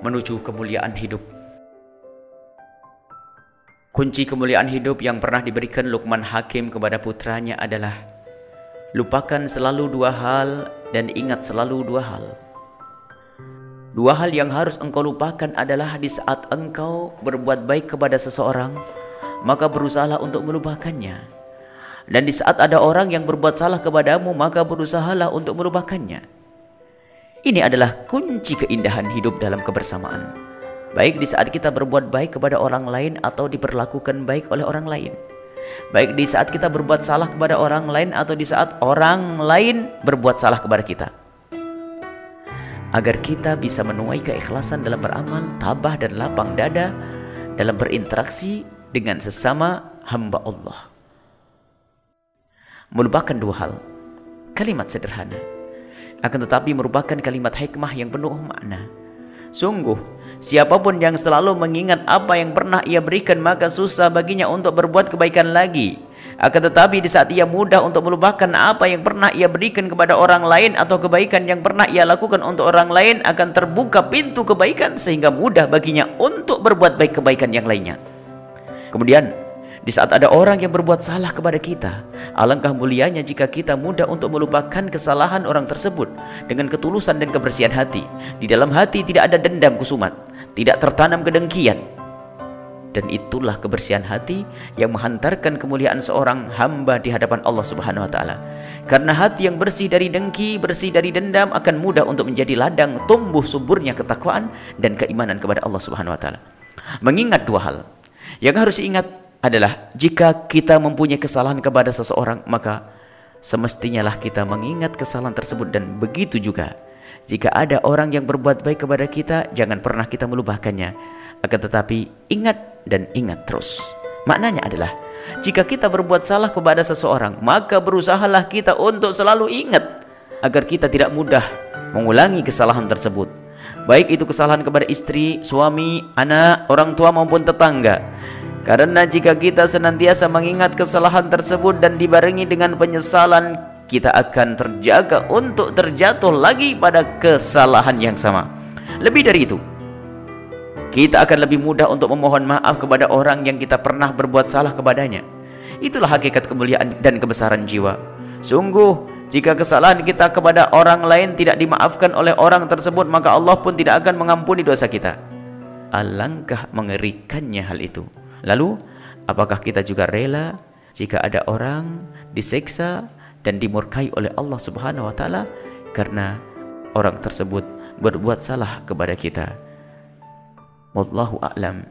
menuju kemuliaan hidup. Kunci kemuliaan hidup yang pernah diberikan Luqman Hakim kepada putranya adalah lupakan selalu dua hal dan ingat selalu dua hal. Dua hal yang harus engkau lupakan adalah di saat engkau berbuat baik kepada seseorang, maka berusahalah untuk melupakannya. Dan di saat ada orang yang berbuat salah kepadamu, maka berusahalah untuk melupakannya. Ini adalah kunci keindahan hidup dalam kebersamaan. Baik di saat kita berbuat baik kepada orang lain atau diperlakukan baik oleh orang lain. Baik di saat kita berbuat salah kepada orang lain atau di saat orang lain berbuat salah kepada kita agar kita bisa menuai keikhlasan dalam beramal, tabah dan lapang dada dalam berinteraksi dengan sesama hamba Allah. Merupakan dua hal, kalimat sederhana, akan tetapi merupakan kalimat hikmah yang penuh makna. Sungguh, siapa pun yang selalu mengingat apa yang pernah ia berikan maka susah baginya untuk berbuat kebaikan lagi. Akan tetapi di saat ia mudah untuk melupakan apa yang pernah ia berikan kepada orang lain atau kebaikan yang pernah ia lakukan untuk orang lain akan terbuka pintu kebaikan sehingga mudah baginya untuk berbuat baik kebaikan yang lainnya. Kemudian di saat ada orang yang berbuat salah kepada kita, alangkah mulianya jika kita mudah untuk melupakan kesalahan orang tersebut dengan ketulusan dan kebersihan hati. Di dalam hati tidak ada dendam kusumat, tidak tertanam kedengkian, dan itulah kebersihan hati yang menghantarkan kemuliaan seorang hamba di hadapan Allah Subhanahu wa taala. Karena hati yang bersih dari dengki, bersih dari dendam akan mudah untuk menjadi ladang tumbuh suburnya ketakwaan dan keimanan kepada Allah Subhanahu wa taala. Mengingat dua hal. Yang harus diingat adalah jika kita mempunyai kesalahan kepada seseorang, maka semestinya lah kita mengingat kesalahan tersebut dan begitu juga jika ada orang yang berbuat baik kepada kita, jangan pernah kita melupakannya. Akan tetapi ingat dan ingat terus. Maknanya adalah jika kita berbuat salah kepada seseorang, maka berusahalah kita untuk selalu ingat agar kita tidak mudah mengulangi kesalahan tersebut. Baik itu kesalahan kepada istri, suami, anak, orang tua maupun tetangga. Karena jika kita senantiasa mengingat kesalahan tersebut dan dibarengi dengan penyesalan, kita akan terjaga untuk terjatuh lagi pada kesalahan yang sama. Lebih dari itu, kita akan lebih mudah untuk memohon maaf kepada orang yang kita pernah berbuat salah kepadanya. Itulah hakikat kemuliaan dan kebesaran jiwa. Sungguh, jika kesalahan kita kepada orang lain tidak dimaafkan oleh orang tersebut, maka Allah pun tidak akan mengampuni dosa kita. Alangkah mengerikannya hal itu. Lalu, apakah kita juga rela jika ada orang diseksa dan dimurkai oleh Allah Subhanahu wa taala karena orang tersebut berbuat salah kepada kita? Wallahu a'lam.